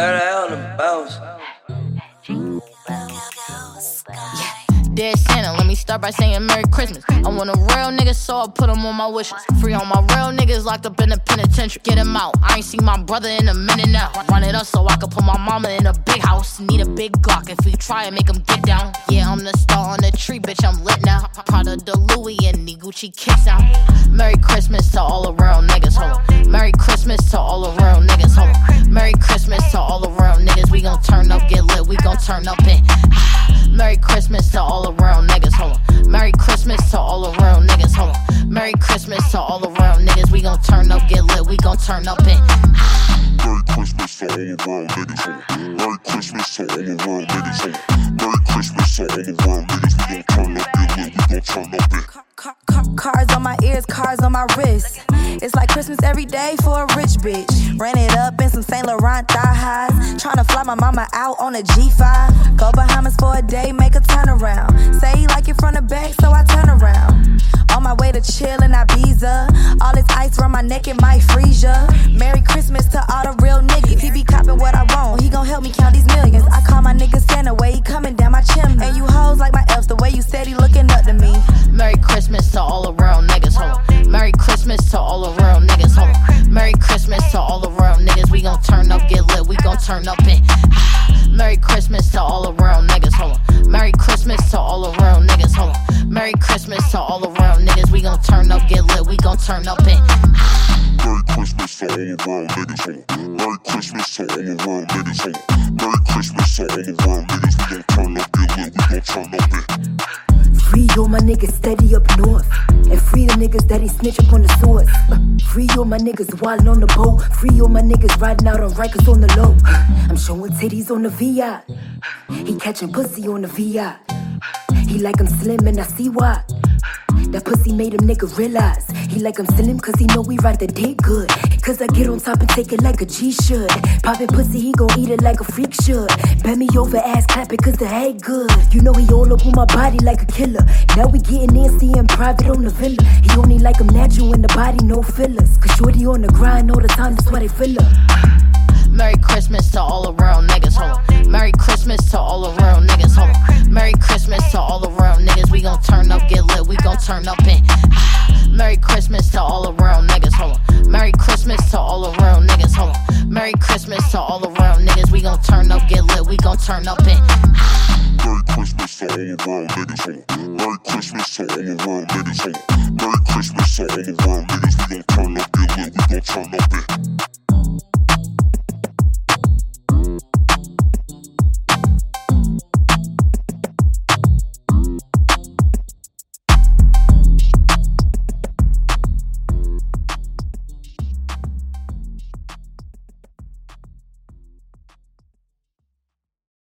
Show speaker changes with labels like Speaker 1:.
Speaker 1: on the bounce.
Speaker 2: Dead Santa, let me start by saying Merry Christmas. I want a real nigga, so I put him on my wishes. Free on my real niggas locked up in the penitentiary. Get him out. I ain't seen my brother in a minute now. Run it up so I can put my mama in a big house. Need a big Glock if you try and make him get down. Yeah, I'm the star on the tree, bitch, I'm lit now. of the Louis and the Gucci kicks out. Merry Christmas to all around niggas, hold on. Merry turn up and. Merry Christmas to all around niggas, hold on. Merry Christmas to all around niggas, hold on. Merry Christmas to all around niggas. We gon' turn up, get lit, we gon' turn up and.
Speaker 3: Merry Christmas to all around niggas. Merry Christmas to all around niggas. Merry Christmas to all around niggas. We gon' turn up, get lit, we gon' turn up it.
Speaker 4: Car- car- cars on my ears, cars on my wrist. It's like Christmas every day for a rich bitch. Ran it up in some Saint Laurent thigh highs. Tryna fly my mama out on a G5. Go Bahamas for a day, make a turnaround. Say like it from the back, so I turn around. On my way to chill in Ibiza. All this ice around my neck, it might freeze ya. Merry Christmas to all the real niggas. He be copping what I want, he gon' help me count these millions. I call my nigga
Speaker 2: turn up and. Merry Christmas to all around niggas, hold on. Merry Christmas to all around niggas, hold on. Merry Christmas to all around niggas. We gon' turn up, get lit, we gon' turn up and.
Speaker 3: Merry Christmas to all around niggas. hold on. Merry Christmas to all around niggas. hold on. Merry Christmas to all around niggas. We gon' turn up, get lit, we gon' turn up it.
Speaker 5: Free all my niggas steady up north. And free the niggas that ain't snitch up on the source. Uh, free all my niggas wildin' on the boat. Free all my niggas riding out on Rikers on the low. I'm showing titties on the VI. He catching pussy on the VI. He like I'm slim and I see why. That pussy made him nigga realize. He like I'm slim cause he know we ride the dick good. Cause I get on top and take it like a G should. Poppin' pussy, he gon' eat it like a freak should. Bend me over, ass clap it cause the head good. You know he all up on my body like a killer. Now we getting in, seeing private on the villa. He only like him natural in the body, no fillers. Cause shorty on the grind all the time, that's why they feel her
Speaker 2: Merry Christmas to all around niggas, hold. Merry Christmas to all around niggas, hold. Lit, turn up and. Merry Christmas to all around niggas, hold on. Merry Christmas to all around niggas, hold on. Merry Christmas to all around niggas. We gon' turn up, get lit, we gon' turn up and.
Speaker 3: Merry Christmas to all around niggas. hold on. Merry Christmas to all around niggas. hold on. Merry Christmas to all around niggas. We gon' turn up, get lit, we gon' turn up it.